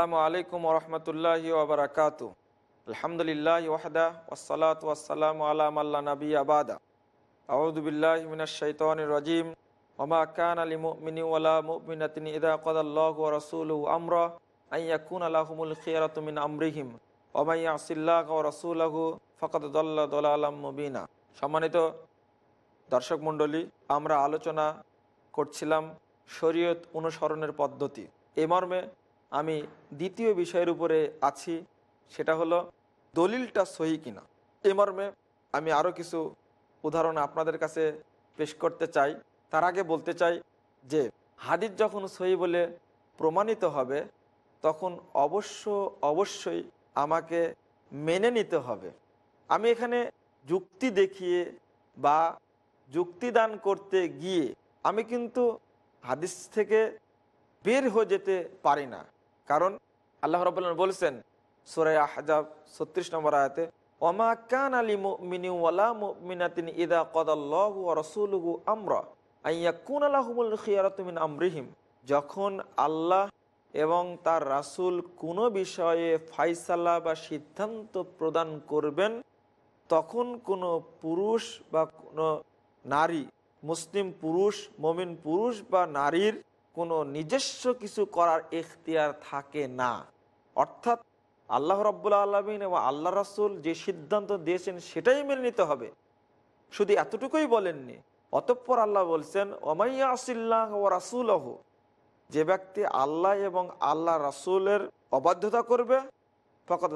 আসসালামু আলাইকুম ওরহমতুল্লাহি ওবরাকাত আলহামদুলিল্লাহ ওয়াহদা ওসালাত ওয়াসালাম আলাম আল্লাহ নবী আবাদা আউদুবিল্লাহ মিনাশাইতানির রাজিম। ওমা কান আলী মুমিনি ওয়ালা মুমিনাতিন ইদা কদাল্লাহু ওয়া রাসূলুহু আমরা আন ইয়াকুন লাহুমুল খিয়ারাতু মিন আমরিহিম। ওয়া মান ইয়াসিল্লাহ ওয়া রাসূলাহু ফাকাদ দাল্লা দালালাম মুবিনা। সম্মানিত দর্শক মণ্ডলী, আমরা আলোচনা করছিলাম শরীয়ত অনুসরণের পদ্ধতি। এ মর্মে আমি দ্বিতীয় বিষয়ের উপরে আছি, সেটা হলো দলিলটা সহি কিনা। এ মর্মে আমি আরও কিছু উদাহরণ আপনাদের কাছে পেশ করতে চাই। তার আগে বলতে চাই যে, হাদিস যখন সহি বলে প্রমাণিত হবে, তখন অবশ্য অবশ্যই আমাকে মেনে নিতে হবে। আমি এখানে যুক্তি দেখিয়ে বা যুক্তিদান করতে গিয়ে আমি কিন্তু হাদিস থেকে বের হয়ে যেতে পারি না। কারণ আল্লাহ রব বলছেন সোরাই আহজাব ছত্রিশ নম্বর আয়াতে, ওমা কান আলী মিনি খিয়ারতমিন আমরিহিম। যখন আল্লাহ এবং তার রাসুল কোনো বিষয়ে ফাইসালা বা সিদ্ধান্ত প্রদান করবেন, তখন কোনো পুরুষ বা কোনো নারী, মুসলিম পুরুষ, মমিন পুরুষ বা নারীর কোনো নিজস্ব কিছু করার এখতিয়ার থাকে না। অর্থাৎ আল্লাহ রব্বুল্লা আলমিন এবং আল্লাহ রাসুল যে সিদ্ধান্ত দিয়েছেন সেটাই মেনে নিতে হবে। শুধু এতটুকুই বলেননি, অতঃপর আল্লাহ বলছেন ওমাইয়া আসিল্লাহ ও রাসুলহ যে ব্যক্তি আল্লাহ এবং আল্লাহ রাসুলের অবাধ্যতা করবে ফকত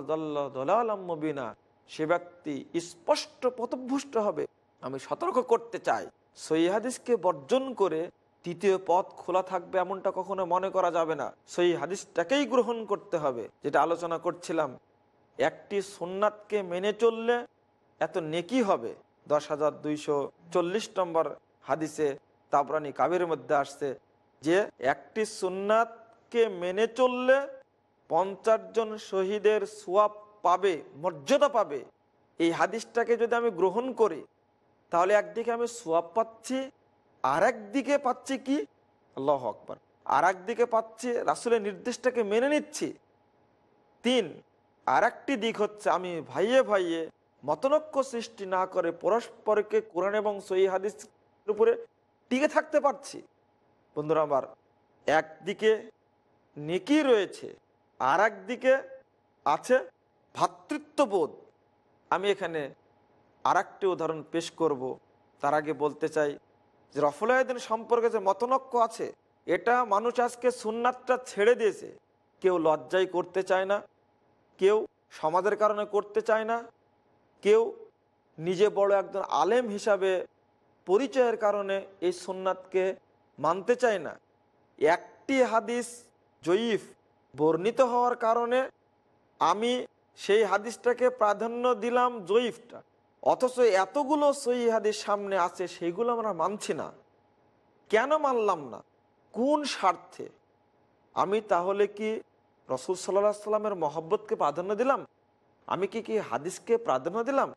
মুবিনা, সে ব্যক্তি স্পষ্ট পথভুষ্ট হবে। আমি সতর্ক করতে চাই। সৈহাদিসকে বর্জন করে তৃতীয় পথ খোলা থাকবে এমনটা কখনো মনে করা যাবে না। সেই হাদিসটাকেই গ্রহণ করতে হবে, যেটা আলোচনা করছিলাম। একটি সোননাথকে মেনে চললে এত নেকি হবে? দশ হাজার দুইশো চল্লিশ নম্বর হাদিসে তাবরানি কাবের মধ্যে আসছে যে, একটি সুন্নাতকে মেনে চললে পঞ্চাশ জন শহীদের সোয়াব পাবে, মর্যাদা পাবে। এই হাদিসটাকে যদি আমি গ্রহণ করি, তাহলে একদিকে আমি সোয়াব পাচ্ছি আর একদিকে পাচ্ছি কি? আল্লাহ আকবর। আর একদিকে পাচ্ছি রাসুলের নির্দেশটাকে মেনে নিচ্ছি। তিন আর একটি দিক হচ্ছে আমি ভাইয়ে ভাইয়ে মতনক্য সৃষ্টি না করে পরস্পরকে কোরআন এবং সহি হাদিস উপরে টিকে থাকতে পারছি। বন্ধুরা আমার একদিকে নেকি রয়েছে আর একদিকে আছে ভাতৃত্ববোধ। আমি এখানে আর একটি উদাহরণ পেশ করব। তার আগে বলতে চাই যে রফলায়দিন সম্পর্কে যে মতনক্য আছে, এটা মানুষ আজকে সুন্নাতটা ছেড়ে দিয়েছে। কেউ লজ্জাই করতে চায় না, কেউ সমাজের কারণে করতে চায় না, কেউ নিজে বড় একজন আলেম হিসাবে পরিচয়ের কারণে এই সুন্নাতকে মানতে চায় না। একটি হাদিস জয়ীফ বর্ণিত হওয়ার কারণে আমি সেই হাদিসটাকে প্রাধান্য দিলাম জয়ীফটা। অথচ এতগুলো সহি সামনে আছে সেইগুলো আমরা মানছি না। কেন মানলাম না? কোন স্বার্থে? আমি তাহলে কি রসুল সাল্লাহ সাল্লামের মহব্বতকে প্রাধান্য দিলাম? আমি কি কি হাদিসকে প্রাধান্য দিলাম?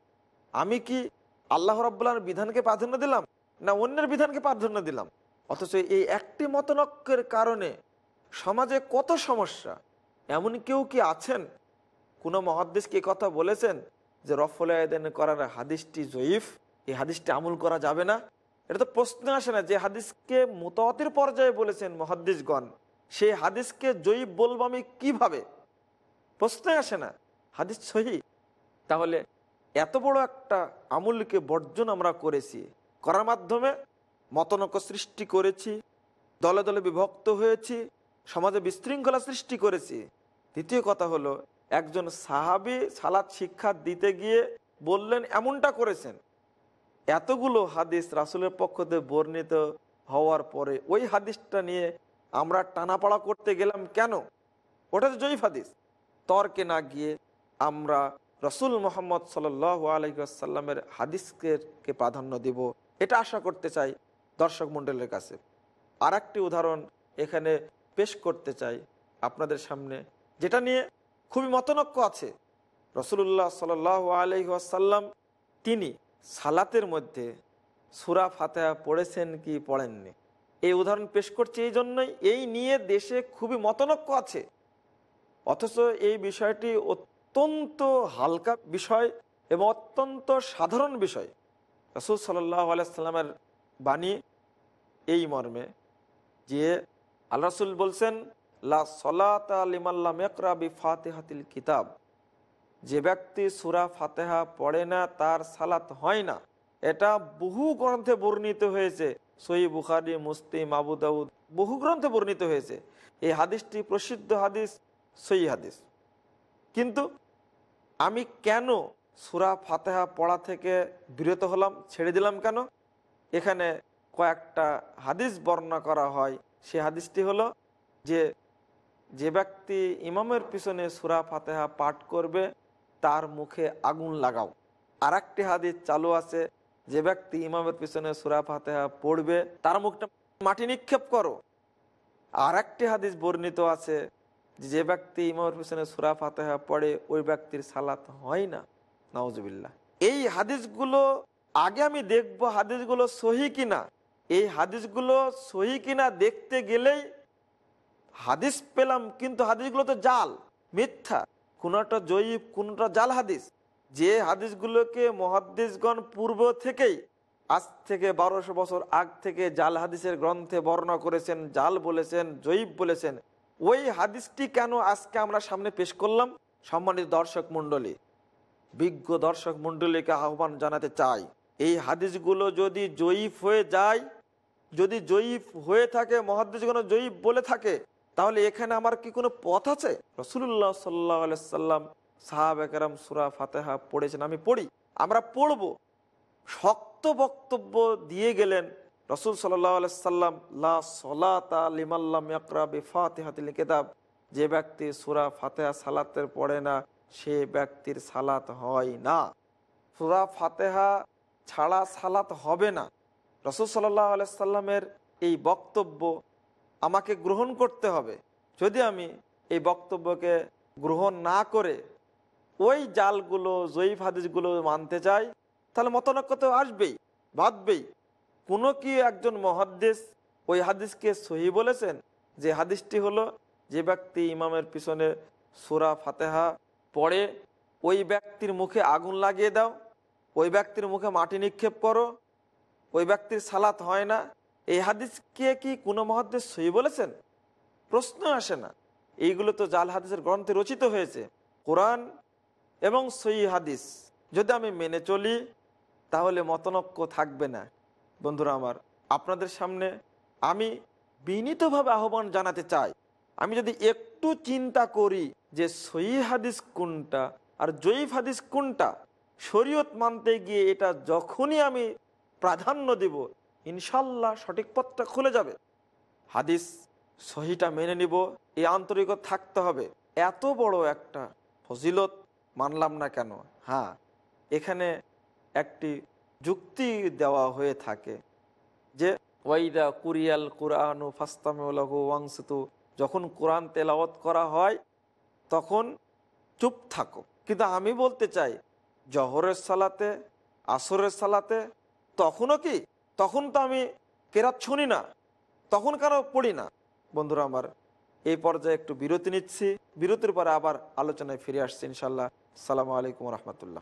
আমি কি আল্লাহ রাবুল্লাহর বিধানকে প্রাধান্য দিলাম? না অন্যের বিধানকে প্রাধান্য দিলাম? অথচ এই একটি মতনক্যের কারণে সমাজে কত সমস্যা? এমন কেউ কি আছেন? কোনো মহাদ্দেশকে কথা বলেছেন? যে রফল আয়দান করার হাদিসটি জয়ীফ, এই হাদিসটি আমল করা যাবে না। এটা তো প্রশ্ন আসে না যে হাদিসকে মোতাতির পর্যায়ে বলেছেন মহাদ্দিসগণ। সেই হাদিসকে জয়ীফ বলব আমি কীভাবে? প্রশ্নে আসে না। হাদিস সহি। তাহলে এত বড় একটা আমলকে বর্জন আমরা করেছি, করার মাধ্যমে মতনক সৃষ্টি করেছি, দলে দলে বিভক্ত হয়েছি, সমাজে বিশৃঙ্খলা সৃষ্টি করেছি। দ্বিতীয় কথা হলো একজন সাহাবি সালাদ শিক্ষা দিতে গিয়ে বললেন, এমনটা করেছেন? এতগুলো হাদিস রাসুলের পক্ষ থেকে বর্ণিত হওয়ার পরে ওই হাদিসটা নিয়ে আমরা টানাপাড়া করতে গেলাম কেন? ওটা তো জয়ীফ হাদিস? তর্কে না গিয়ে আমরা রসুল মোহাম্মদ সাল আলহিসাল্লামের হাদিসকে প্রাধান্য দিব, এটা আশা করতে চাই দর্শক মণ্ডলের কাছে। আর উদাহরণ এখানে পেশ করতে চাই আপনাদের সামনে, যেটা নিয়ে খুবই মতনক্য আছে। রসুল্লাহ সাল আলহিহাসাল্লাম তিনি সালাতের মধ্যে সুরা ফাতেহা পড়েছেন কি পড়েননি? এই উদাহরণ পেশ করছি এই জন্যই এই নিয়ে দেশে খুবই মতনক্য আছে। অথচ এই বিষয়টি অত্যন্ত হালকা বিষয় এবং অত্যন্ত সাধারণ বিষয়। রসুল সাল্লাহ আলাইসাল্লামের বাণী এই মর্মে যে আল্লাহ রসুল বলছেন লা মেকরাবি ফাতেহাতিল কিতাব। যে ব্যক্তি সুরা ফাতেহা পড়ে না, তার সালাত হয় না। এটা বহু গ্রন্থে বর্ণিত হয়েছে। সই বুখারি মুস্তিম আবু বহু গ্রন্থে বর্ণিত হয়েছে। এই হাদিসটি প্রসিদ্ধ হাদিস সই হাদিস। কিন্তু আমি কেন সুরা ফাতেহা পড়া থেকে বিরত হলাম, ছেড়ে দিলাম কেন? এখানে কয়েকটা হাদিস বর্ণনা করা হয়। সে হাদিসটি হলো যে যে ব্যক্তি ইমামের পিছনে সুরা ফাতেহা পাঠ করবে, তার মুখে আগুন লাগাও। আর একটি হাদিস চালু আছে, যে ব্যক্তি ইমামের পিছনে সুরা ফাতেহা পড়বে, তার মুখটা মাটি নিক্ষেপ করো। আর একটি হাদিস বর্ণিত আছে, যে ব্যক্তি ইমামের পিছনে সুরা ফাতেহা পড়ে, ওই ব্যক্তির সালাত হয় না। নওয়াজবিল্লা এই হাদিসগুলো, আগে আমি দেখব হাদিসগুলো সহি কিনা। এই হাদিসগুলো সহি কিনা দেখতে গেলেই হাদিস পেলাম, কিন্তু হাদিসগুলো তো জাল, মিথ্যা। কোনটা জয়ীব, কোনটা জাল হাদিস। যে হাদিসগুলোকে মহাদিসগণ পূর্ব থেকেই, আজ থেকে বারোশো বছর আগ থেকে জাল হাদিসের গ্রন্থে বর্ণনা করেছেন, জাল বলেছেন, জয়ীব বলেছেন, ওই হাদিসটি কেন আজকে আমরা সামনে পেশ করলাম? সম্মানিত দর্শক মন্ডলী বিজ্ঞ দর্শক মন্ডলীকে আহ্বান জানাতে চাই, এই হাদিসগুলো যদি জয়ীফ হয়ে যায়, যদি জয়ীফ হয়ে থাকে মহাদিসগণ জয়ীফ বলে থাকে তাহলে এখানে আমার কি কোনো পথ আছে? রসুল্লাহ সাল্লাহ সাল্লাম সাহাব একরাম সুরা ফাতেহা পড়েছেন, আমি পড়ি, আমরা পড়ব। শক্ত বক্তব্য দিয়ে গেলেন রসুল সাল্লাম লাতিল কেতাব যে ব্যক্তি সুরা ফাতেহা সালাতের পড়ে না, সে ব্যক্তির সালাত হয় না। সুরা ফাতেহা ছাড়া সালাত হবে না। রসুল সাল্লাহ আলাইসাল্লামের এই বক্তব্য আমাকে গ্রহণ করতে হবে। যদি আমি এই বক্তব্যকে গ্রহণ না করে ওই জালগুলো, জয়ীফ হাদিসগুলো মানতে চাই, তাহলে মতনক্য তো আসবেই, বাঁধবেই। কোনো কি একজন মহাদ্দেশ ওই হাদিসকে সহি বলেছেন যে হাদিসটি হলো, যে ব্যক্তি ইমামের পিছনে সুরা ফাতেহা পড়ে, ওই ব্যক্তির মুখে আগুন লাগিয়ে দাও, ওই ব্যক্তির মুখে মাটি নিক্ষেপ করো, ওই ব্যক্তির সালাত হয় না এই হাদিসকে কি কোনো মহাদ্দেশ সহি বলেছেন? প্রশ্ন আসে না। এইগুলো তো জাল হাদিসের গ্রন্থে রচিত হয়েছে। কোরআন এবং সই হাদিস। যদি আমি মেনে চলি, তাহলে মতনক্য থাকবে না। বন্ধুরা আমার, আপনাদের সামনে আমি বিনীতভাবে আহ্বান জানাতে চাই। আমি যদি একটু চিন্তা করি যে সই হাদিস কোনটা আর জয়ীফ হাদিস কোনটা, শরীয়ত মানতে গিয়ে এটা যখনই আমি প্রাধান্য দিব ইনশাল্লাহ সঠিক পথটা খুলে যাবে। হাদিস সহিটা মেনে নিব, এই আন্তরিকতা থাকতে হবে। এত বড় একটা ফজিলত মানলাম না কেন? হ্যাঁ এখানে একটি যুক্তি দেওয়া হয়ে থাকে যে, ওয়াইদা কুরিয়াল কুরআন ফাস্তামু যখন কোরআন তেলাওয়াত করা হয়, তখন চুপ থাকো। কিন্তু আমি বলতে চাই, জহরের সালাতে, আসরের সালাতে, তখনও কি তখন তো আমি কেরাত শুনি না, তখন কারও পড়ি না। বন্ধুরা আমার, এই পর্যায়ে একটু বিরতি নিচ্ছি। বিরতির পরে আবার আলোচনায় ফিরে আসছি ইনশাল্লাহ সালামু আলাইকুম রহমতুল্লাহ।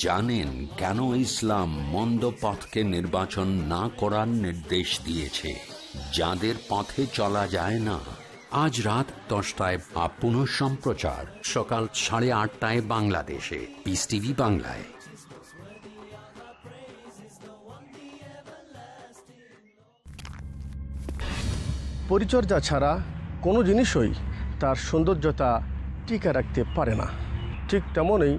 জানেন কেন ইসলাম মন্দ পথকে নির্বাচন না করার নির্দেশ দিয়েছে। যাদের পথে চলা যায় না। আজ রাত দশটায় বা পুনঃ সম্প্রচার সকাল সাড়ে আটটায় বাংলাদেশে। পিস টিভি বাংলায়। পরিচর্যা ছাড়া কোনো জিনিসই তার সৌন্দর্যতা টিকে রাখতে পারে না। ঠিক তেমনই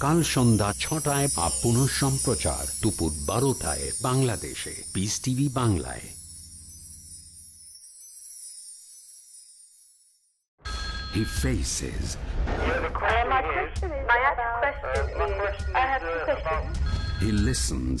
কাল সন্ধ্যা ছটায় বা পুনঃ সম্প্রচার দুপুর বারোটায় বাংলাদেশে পিস টিভি বাংলায় He faces, Uh, he listens,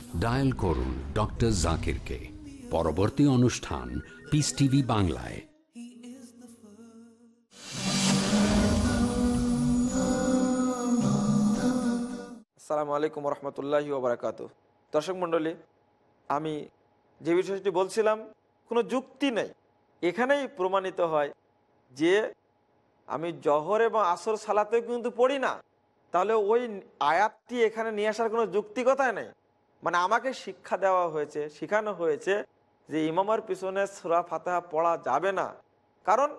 dial করুন ডক্টর জাকিরকে। পরবর্তী অনুষ্ঠান পিস টিভি বাংলায়। আসসালামু আলাইকুম রহমতুল্লাহি ওবরাকাত দর্শক মণ্ডলী, আমি যে বিষয়টি বলছিলাম, কোনো যুক্তি নেই। এখানেই প্রমাণিত হয় যে আমি জহর এবং আসর সালাতেও কিন্তু পড়ি না। তাহলে ওই আয়াতটি এখানে নিয়ে আসার কোনো যুক্তিকতাই নেই। মানে আমাকে শিক্ষা দেওয়া হয়েছে, শেখানো হয়েছে যে ইমামের পিছনে সুরা ফাতাহা পড়া যাবে না। কারণ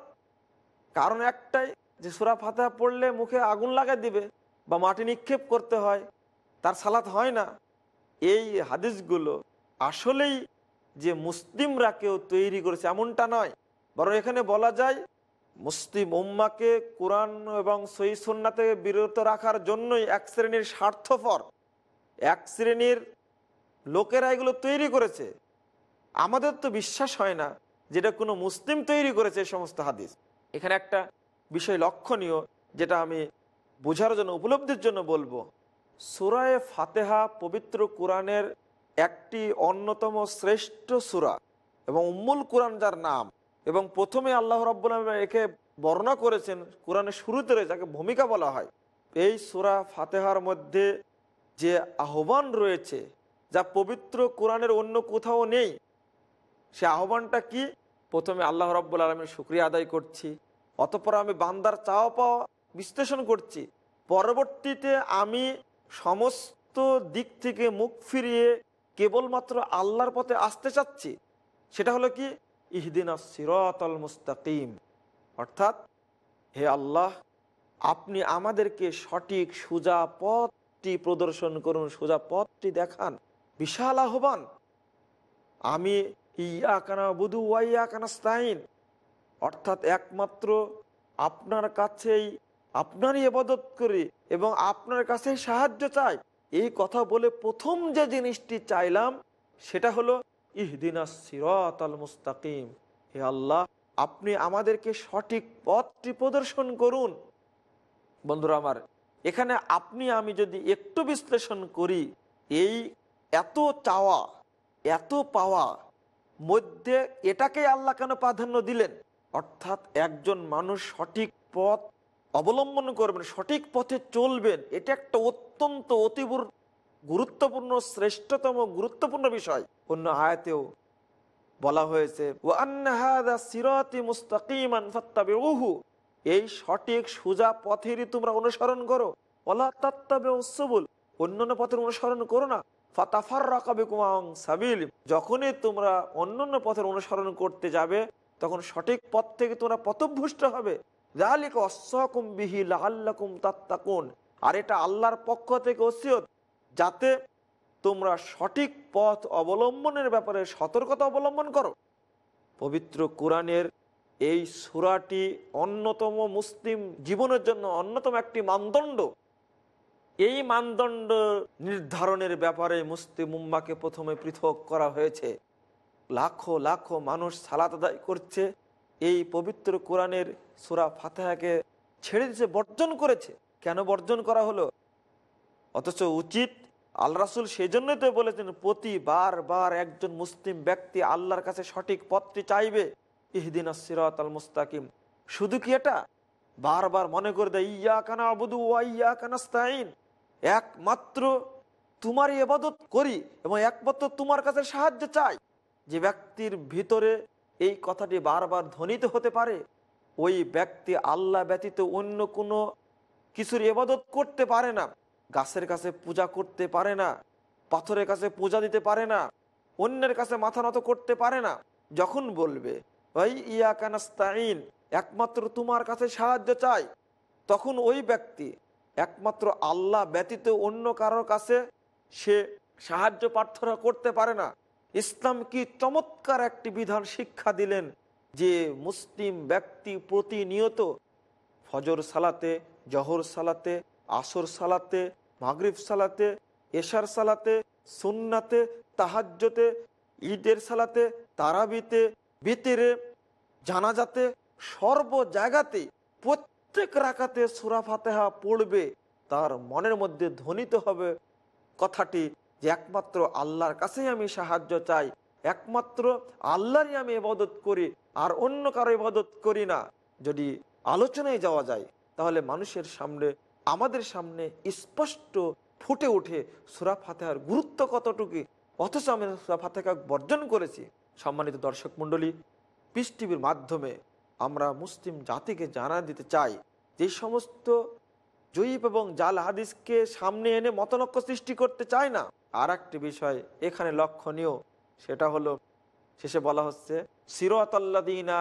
কারণ একটাই যে সুরা ফাতাহা পড়লে মুখে আগুন লাগাই দিবে বা মাটি নিক্ষেপ করতে হয়, তার সালাত হয় না। এই হাদিসগুলো আসলেই যে মুসলিমরা কেউ তৈরি করেছে এমনটা নয়। বরং এখানে বলা যায়, মুসলিম উম্মাকে কোরআন এবং সই সন্না থেকে বিরত রাখার জন্যই এক শ্রেণির স্বার্থপর। এক শ্রেণির লোকেরা এগুলো তৈরি করেছে। আমাদের তো বিশ্বাস হয় না যেটা কোনো মুসলিম তৈরি করেছে সমস্ত হাদিস। এখানে একটা বিষয় লক্ষণীয় যেটা আমি বোঝার জন্য, উপলব্ধির জন্য বলব। সুরায় ফাতেহা পবিত্র কোরআনের একটি অন্যতম শ্রেষ্ঠ সুরা এবং উম্মুল কোরআন যার নাম এবং প্রথমে আল্লাহ রব্বুল একে বর্ণনা করেছেন কোরআনের শুরুতে যাকে ভূমিকা বলা হয়। এই সুরা ফাতেহার মধ্যে যে আহ্বান রয়েছে যা পবিত্র কোরআনের অন্য কোথাও নেই। সে আহ্বানটা কি? প্রথমে আল্লাহ রব্বুল আলমের শুক্রিয়া আদায় করছি। অতপর আমি বান্দার চাওয়া পাওয়া বিশ্লেষণ করছি। পরবর্তীতে আমি সমস্ত দিক থেকে মুখ ফিরিয়ে কেবলমাত্র আল্লাহর পথে আসতে চাচ্ছি। সেটা হলো কি? ইহদিনা সিরাতাল মুস্তাকিম। অর্থাৎ, হে আল্লাহ, আপনি আমাদেরকে সঠিক সোজা পথটি প্রদর্শন করুন, সোজা পথটি দেখান। বিশাল আহ্বান। আমি ইয়া কানা বুধু ওয়াইয়া কানাস্তাইন অর্থাৎ একমাত্র আপনার কাছেই আপনারই এবাদত করি এবং আপনার কাছেই সাহায্য চাই। এই কথা বলে প্রথম যে জিনিসটি চাইলাম, সেটা হলো ইহদিনা সিরাত আল মুস্তাকিম। হে আল্লাহ, আপনি আমাদেরকে সঠিক পথটি প্রদর্শন করুন। বন্ধুরা আমার, এখানে আপনি আমি যদি একটু বিশ্লেষণ করি, এই এত চাওয়া, এত পাওয়া, মধ্যে এটাকে আল্লাহ কেন প্রাধান্য দিলেন? অর্থাৎ একজন মানুষ সঠিক পথ অবলম্বন করবেন, সঠিক পথে চলবেন, এটা একটা অত্যন্ত অতিবর গুরুত্বপূর্ণ, শ্রেষ্ঠতম, গুরুত্বপূর্ণ বিষয়। অন্য আয়াতেও বলা হয়েছে এই সঠিক সুজা পথেরই তোমরা অনুসরণ করো। অন্যান্য পথের অনুসরণ করো না। ফাতাফার রাকাবে কুমাং সাবিল। যখনই তোমরা অন্যান্য পথের অনুসরণ করতে যাবে, তখন সঠিক পথ থেকে তোমরা পথভুষ্ট হবে। অসকুম বিহি লাল্লাকুম তাত্তাকুন। আর এটা আল্লাহর পক্ষ থেকে ওসিয়ত, যাতে তোমরা সঠিক পথ অবলম্বনের ব্যাপারে সতর্কতা অবলম্বন করো। পবিত্র কোরআনের এই সুরাটি অন্যতম মুসলিম জীবনের জন্য অন্যতম একটি মানদণ্ড। এই মানদণ্ড নির্ধারণের ব্যাপারে মুসলিম উম্মাকে প্রথমে পৃথক করা হয়েছে। লাখো লাখো মানুষ সালাত আদায় করছে। এই পবিত্র কোরআনের সুরা ফাতেহাকে ছেড়ে দিতে বর্জন করেছে। কেন বর্জন করা হলো? অথচ উচিত আল রাসুল সেই জন্যই তো বলেছেন, প্রতিবার বার একজন মুসলিম ব্যক্তি আল্লাহর কাছে সঠিক পথটি চাইবে। ইহদিন সিরাত আল মুস্তাকিম। শুধু কি এটা? বারবার মনে করে দেয় ইয়া কানা আবুদু ইয়া কানাস্তাইন একমাত্র তোমারই এবাদত করি এবং একমাত্র তোমার কাছে সাহায্য চাই। যে ব্যক্তির ভিতরে এই কথাটি বারবার ধ্বনিত হতে পারে, ওই ব্যক্তি আল্লাহ ব্যতীত অন্য কোনো কিছুর এবাদত করতে পারে না, গাছের কাছে পূজা করতে পারে না, পাথরের কাছে পূজা দিতে পারে না, অন্যের কাছে মাথা নত করতে পারে না। যখন বলবে, ওই ইয়া কানাস্তাইন একমাত্র তোমার কাছে সাহায্য চাই, তখন ওই ব্যক্তি একমাত্র আল্লাহ ব্যতীত অন্য কারোর কাছে সে সাহায্য প্রার্থনা করতে পারে না। ইসলাম কি চমৎকার একটি বিধান শিক্ষা দিলেন যে মুসলিম ব্যক্তি প্রতিনিয়ত ফজর সালাতে, জহর সালাতে, আসর সালাতে, মাগরিব সালাতে, এশার সালাতে, সুন্নাতে তাহাজ্যতে ঈদের সালাতে, তারাবিতে বিতেরে জানাজাতে, সর্ব জায়গাতে প্রত্যেক রাখাতে সুরা ফাতেহা পড়বে, তার মনের মধ্যে ধ্বনিত হবে কথাটি যে একমাত্র আল্লাহর কাছেই আমি সাহায্য চাই, একমাত্র আল্লাহরই আমি ইবাদত করি, আর অন্য কারও ইবাদত করি না। যদি আলোচনায় যাওয়া যায়, তাহলে মানুষের সামনে, আমাদের সামনে স্পষ্ট ফুটে ওঠে সুরা ফাতেহার গুরুত্ব কতটুকু, অথচ আমি সুরা ফাতেহা বর্জন করেছি। সম্মানিত দর্শক মণ্ডলী পিস টিভির মাধ্যমে আমরা মুসলিম জাতিকে জানা দিতে চাই। যে সমস্ত জয়ীব এবং জাল হাদিসকে সামনে এনে মতনক্য সৃষ্টি করতে চায় না। আর একটি বিষয় এখানে লক্ষণীয়, সেটা হলো, শেষে বলা হচ্ছে সিরতাল্লাদিনা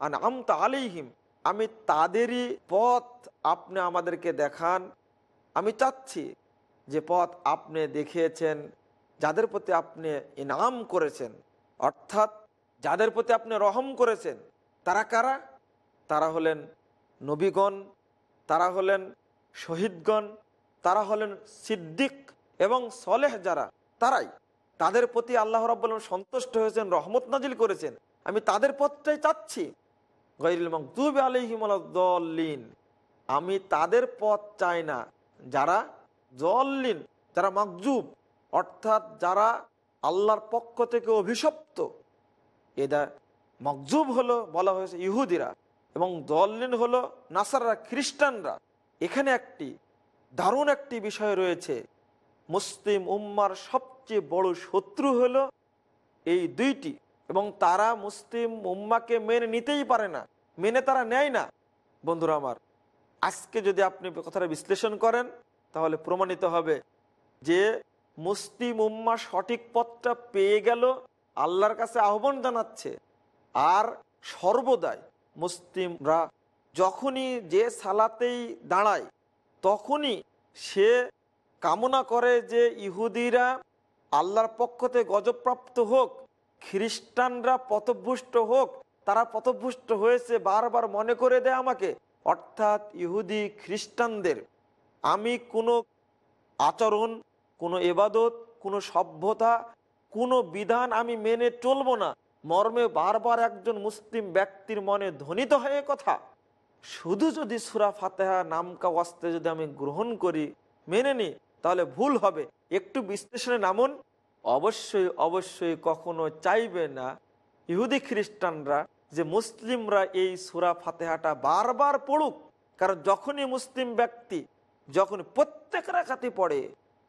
আন আমতা আলিহিম আমি তাদেরই পথ আপনি আমাদেরকে দেখান। আমি চাচ্ছি যে পথ আপনি দেখিয়েছেন, যাদের প্রতি আপনি ইনাম করেছেন, অর্থাৎ যাদের প্রতি আপনি রহম করেছেন তারা কারা? তারা হলেন নবীগণ, তারা হলেন শহীদগণ, তারা হলেন সিদ্দিক এবং সলেহ যারা, তারাই। তাদের প্রতি আল্লাহ রাব্বুল সন্তুষ্ট হয়েছেন, রহমত নাজিল করেছেন। আমি তাদের পথটাই চাচ্ছি। গৈরুল মকদুব আলহিমলিন আমি তাদের পথ চাই না। যারা জল্লিন যারা মকজুব অর্থাৎ যারা আল্লাহর পক্ষ থেকে অভিশপ্ত। এদা মকজুব হলো বলা হয়েছে ইহুদিরা এবং দল্লিন হলো নাসাররা, খ্রিস্টানরা। এখানে একটি দারুণ একটি বিষয় রয়েছে। মুসলিম উম্মার সবচেয়ে বড় শত্রু হলো এই দুইটি এবং তারা মুসলিম উম্মাকে মেনে নিতেই পারে না, মেনে তারা নেয় না। বন্ধুরা আমার, আজকে যদি আপনি কথাটা বিশ্লেষণ করেন, তাহলে প্রমাণিত হবে যে মুসলিম উম্মা সঠিক পথটা পেয়ে গেল, আল্লাহর কাছে আহ্বান জানাচ্ছে। আর সর্বদাই মুসলিমরা যখনই যে সালাতেই দাঁড়ায়, তখনই সে কামনা করে যে ইহুদিরা আল্লাহর পক্ষতে গজপ্রাপ্ত হোক, খ্রিস্টানরা পথভুষ্ট হোক, তারা পথভুষ্ট হয়েছে, বারবার মনে করে দেয় আমাকে, অর্থাৎ ইহুদি খ্রিস্টানদের। আমি কোনো আচরণ, কোনো এবাদত, কোনো সভ্যতা, কোনো বিধান আমি মেনে চলবো না। মর্মে বারবার একজন মুসলিম ব্যক্তির মনে ধ্বনিত হয়ে কথা। শুধু যদি সুরা ফাতেহা নামকা ওয়াস্তে যদি আমি গ্রহণ করি, মেনে নিই তাহলে ভুল হবে। একটু বিশ্লেষণে নামুন। অবশ্যই অবশ্যই কখনো চাইবে না ইহুদি খ্রিস্টানরা যে মুসলিমরা এই সুরা ফাতেহাটা বারবার পড়ুক। কারণ যখনই মুসলিম ব্যক্তি যখন প্রত্যেক রাখাতে পড়ে,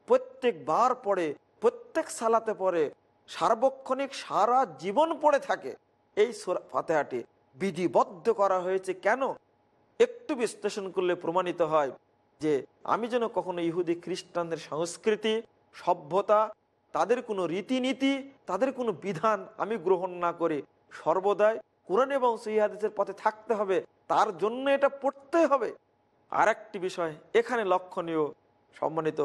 প্রত্যেকবার পড়ে, প্রত্যেক সালাতে পড়ে সার্বক্ষণিক সারা জীবন পড়ে থাকে। এই ফাতেহাটি বিধিবদ্ধ করা হয়েছে কেন? একটু বিশ্লেষণ করলে প্রমাণিত হয় যে আমি যেন কখনো ইহুদি, খ্রিস্টানদের সংস্কৃতি, সভ্যতা, তাদের কোনো রীতিনীতি, তাদের কোনো বিধান আমি গ্রহণ না করে সর্বদাই কোরআন এবং সহিদের পথে থাকতে হবে, তার জন্য এটা পড়তে হবে। আর একটি বিষয় এখানে লক্ষণীয়, সম্মানিত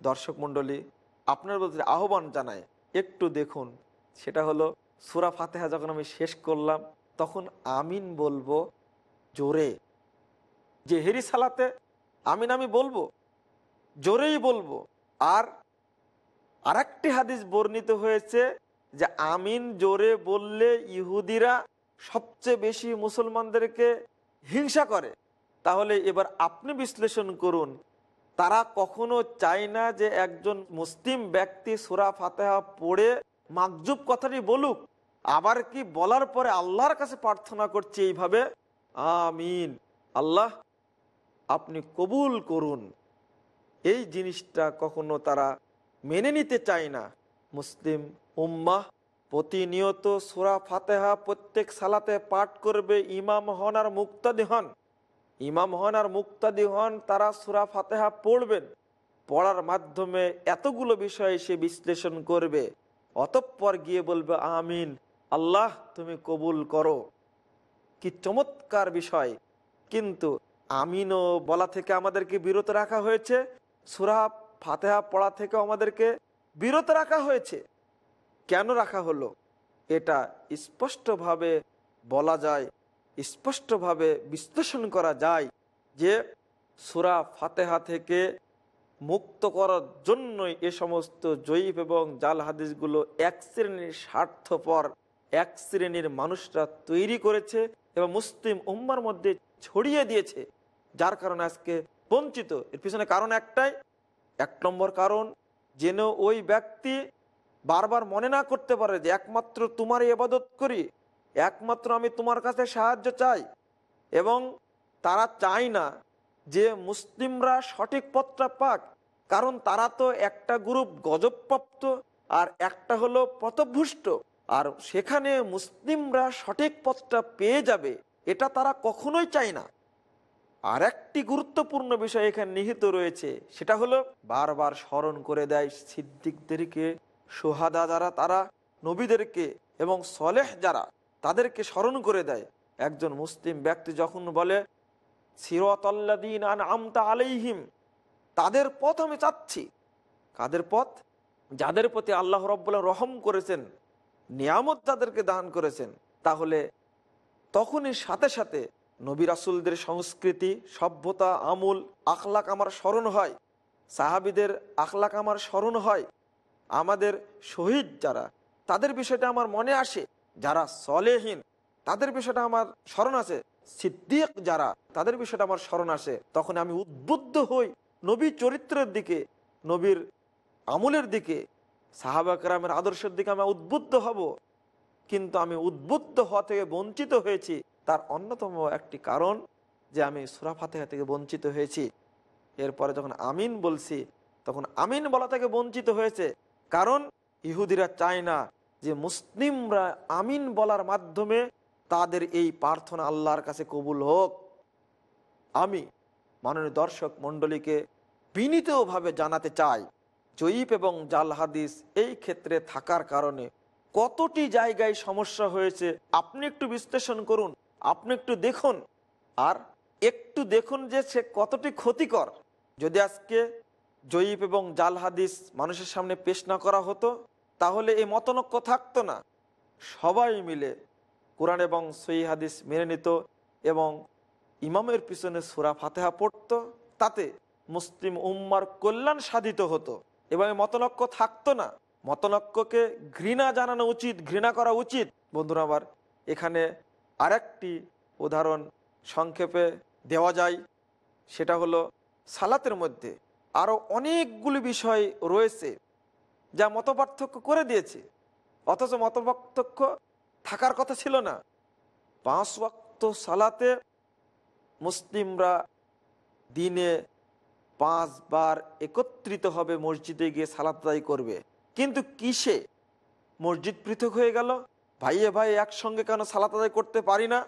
দর্শক মণ্ডলী, আপনার বলতে আহ্বান জানায় একটু দেখুন। সেটা হলো, সুরা ফাতেহা যখন আমি শেষ করলাম, তখন আমিন বলব, জোরে। যে হেরি সালাতে আমিন আমি বলব, জোরেই বলব। আর আরেকটি হাদিস বর্ণিত হয়েছে যে আমিন জোরে বললে ইহুদিরা সবচেয়ে বেশি মুসলমানদেরকে হিংসা করে। তাহলে এবার আপনি বিশ্লেষণ করুন তারা কখনো চায় না যে একজন মুসলিম ব্যক্তি সুরা ফাতেহা পড়ে মাকজুব কথাটি বলুক। আবার কি বলার পরে আল্লাহর কাছে প্রার্থনা করছে এইভাবে? আমিন। আল্লাহ, আপনি কবুল করুন। এই জিনিসটা কখনো তারা মেনে নিতে চায় না। মুসলিম উম্মাহ প্রতিনিয়ত সুরা ফাতেহা প্রত্যেক সালাতে পাঠ করবে, ইমাম হন আর মুক্তাদি হন। ইমাম হন আর মুক্তাদি হন, তারা সুরা ফাতেহা পড়বেন। পড়ার মাধ্যমে এতগুলো বিষয় সে বিশ্লেষণ করবে। অতঃপর গিয়ে বলবে, আমিন, আল্লাহ তুমি কবুল করো। কি চমৎকার বিষয়। কিন্তু আমিনও বলা থেকে আমাদেরকে বিরত রাখা হয়েছে, সুরা ফাতেহা পড়া থেকে আমাদেরকে বিরত রাখা হয়েছে। কেন রাখা হলো? এটা স্পষ্টভাবে বলা যায় স্পষ্টভাবে বিশ্লেষণ করা যায় যে সুরা ফাতেহা থেকে মুক্ত করার জন্যই এ সমস্ত জয়ীফ এবং জাল হাদিসগুলো এক শ্রেণির স্বার্থপর, এক শ্রেণির মানুষরা তৈরি করেছে এবং মুসলিম উম্মার মধ্যে ছড়িয়ে দিয়েছে, যার কারণে আজকে বঞ্চিত। এর পিছনে কারণ একটাই, এক নম্বর কারণ, যেন ওই ব্যক্তি বারবার মনে না করতে পারে যে একমাত্র তোমার এবাদত করি একমাত্র আমি তোমার কাছে সাহায্য চাই এবং তারা চায় না যে মুসলিমরা সঠিক পথটা পাক, কারণ তারা তো একটা গ্রুপ গজবপ্রাপ্ত আর একটা হলো পথভুষ্ট আর সেখানে মুসলিমরা সঠিক পথটা পেয়ে যাবে, এটা তারা কখনোই চায় না। আর একটি গুরুত্বপূর্ণ বিষয় এখানে নিহিত রয়েছে, সেটা হলো বারবার স্মরণ করে দেয় সিদ্দিকদেরকে, সোহাদা যারা, তারা নবীদেরকে এবং সলেহ যারা। তাদেরকে স্মরণ করে দেয়। একজন মুসলিম ব্যক্তি যখন বলে সিরতল্লাদিন আন আমতা আলাইহিম তাদের পথ আমি চাচ্ছি। কাদের পথ? যাদের প্রতি আল্লাহ রব্বুল্লাহ রহম করেছেন, নিয়ামত যাদেরকে দান করেছেন, তাহলে তখনই সাথে সাথে নবী রাসুলদের সংস্কৃতি, সভ্যতা, আমূল, আখলাক আমার স্মরণ হয়। সাহাবিদের আখলাক আমার স্মরণ হয়। আমাদের শহীদ যারা, তাদের বিষয়টা আমার মনে আসে। যারা সলেহীন, তাদের বিষয়টা আমার স্মরণ আছে। সিদ্দিক যারা, তাদের বিষয়টা আমার স্মরণ আসে তখন আমি উদ্বুদ্ধ হই নবী চরিত্রের দিকে, নবীর আমলের দিকে। সাহাবাকরামের আদর্শের দিকে আমি উদ্বুদ্ধ হব। কিন্তু আমি উদ্বুদ্ধ হওয়া থেকে বঞ্চিত হয়েছি। তার অন্যতম একটি কারণ যে আমি সুরা ফাতেহা থেকে বঞ্চিত হয়েছি। এরপরে যখন আমিন বলছি, তখন আমিন বলা থেকে বঞ্চিত হয়েছে। কারণ ইহুদিরা চায় না যে মুসলিমরা আমিন বলার মাধ্যমে তাদের এই প্রার্থনা আল্লাহর কাছে কবুল হোক। আমি মাননীয় দর্শক মণ্ডলীকে বিনীতভাবে জানাতে চাই জয়ীপ এবং জাল হাদিস এই ক্ষেত্রে থাকার কারণে কতটি জায়গায় সমস্যা হয়েছে আপনি একটু বিশ্লেষণ করুন, আপনি একটু দেখুন। আর একটু দেখুন যে সে কতটি ক্ষতিকর। যদি আজকে জয়ীপ এবং জাল হাদিস মানুষের সামনে পেশ না করা হতো তাহলে এই মতনক্য থাকতো না। সবাই মিলে কোরআন এবং সই হাদিস মেনে নিত এবং ইমামের পিছনে সুরা ফাতেহা পড়ত, তাতে মুসলিম উম্মার কল্যাণ সাধিত হতো। এবং এই মতনক্য থাকতো না। মতনক্যকে ঘৃণা জানানো উচিত, ঘৃণা করা উচিত। বন্ধুরা আমার এখানে আরেকটি উদাহরণ সংক্ষেপে দেওয়া যায়। সেটা হলো সালাতের মধ্যে আরও অনেকগুলি বিষয় রয়েছে। যা মতপার্থক্য করে দিয়েছে। অথচ মতপার্থক্য থাকার কথা ছিল না। পাঁচ ওয়াক্ত সালাতে মুসলিমরা দিনে পাঁচবার একত্রিত হবে মসজিদে গিয়ে সালাত করবে। কিন্তু কিসে? মসজিদ পৃথক হয়ে গেল। ভাইয়ে ভাই একসঙ্গে কেন সালাত আদায় করতে পারি না?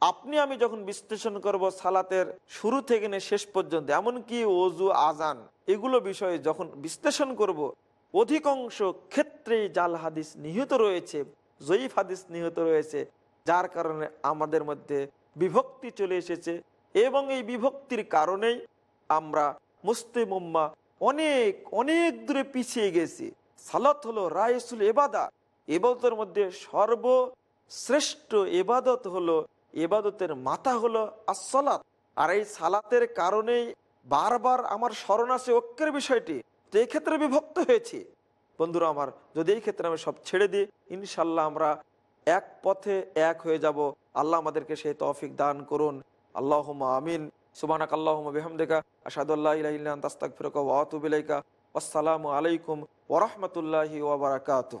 আপনি আমি যখন বিশ্লেষণ করব সালাতের শুরু থেকে শেষ পর্যন্ত, এমনকি ওজু আজান এগুলো বিষয়ে যখন বিশ্লেষণ করব অধিকাংশ ক্ষেত্রেই জাল হাদিস নিহত রয়েছে, জয়ীফ হাদিস নিহত রয়েছে, যার কারণে আমাদের মধ্যে বিভক্তি চলে এসেছে এবং এই বিভক্তির কারণেই আমরা মুসলিম উম্মা অনেক অনেক দূরে পিছিয়ে গেছি। সালাত হলো রায়সুল এবাদা এবাদতের মধ্যে সর্বশ্রেষ্ঠ এবাদত হলো এবাদতের মাথা হলো আসলাত আর এই সালাতের কারণেই বারবার আমার স্মরণ আসে ঐক্যের বিষয়টি। তো ক্ষেত্রে বিভক্ত হয়েছি, বন্ধুরা আমার, যদি এই ক্ষেত্রে আমি সব ছেড়ে দিই ইনশাল্লাহ আমরা এক পথে এক হয়ে যাব। আল্লাহ আমাদেরকে সেই তৌফিক দান করুন। আল্লাহ আমিন। সুবানাক আল্লাহ বেহামদেকা আসাদুল্লাহ ফিরকা ওয়াতুবিলাইকা আসসালামু আলাইকুম ওরহমতুল্লাহি ওবরাকাতুহ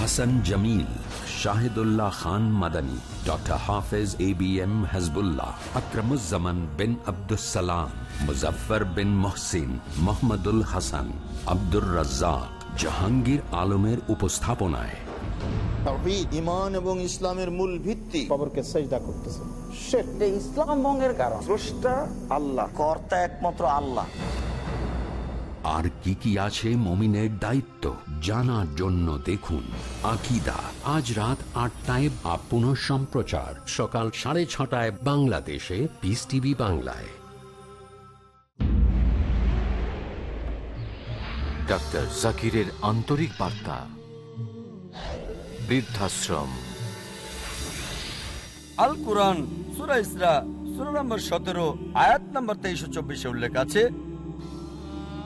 Hasan Jamil Shahidullah Khan Madani doctor Hafez A B M Hazbullah Akramuzzaman bin Abdussalam Muzaffar bin Mohsin Mohammadul Hasan Abdur Razzak Jahangir আলমের উপস্থাপনায়। ইমান এবং ইসলামের মূল ভিত্তি। খবরকে সেজদা করতেছে। ইসলাম ভঙ্গের কারণ। স্রষ্টা আল্লাহ কর্তা একমাত্র আল্লাহ। আর কি কি আছে মমিনের দায়িত্ব জানার জন্য দেখুন। আকিদা আজ রাত আটটায় বা পুনঃ সম্প্রচার সকাল সাড়ে ছটায় বাংলাদেশে পিস টিভি বাংলায়। ডাক্তার জাকিরের আন্তরিক বার্তা। বৃদ্ধাশ্রম। আল কোরআন সুরা ইসরা সুরা নম্বর সতেরো আয়াত নম্বর তেইশ চব্বিশে উল্লেখ আছে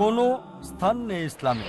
কোনো স্থান নেই ইসলামে।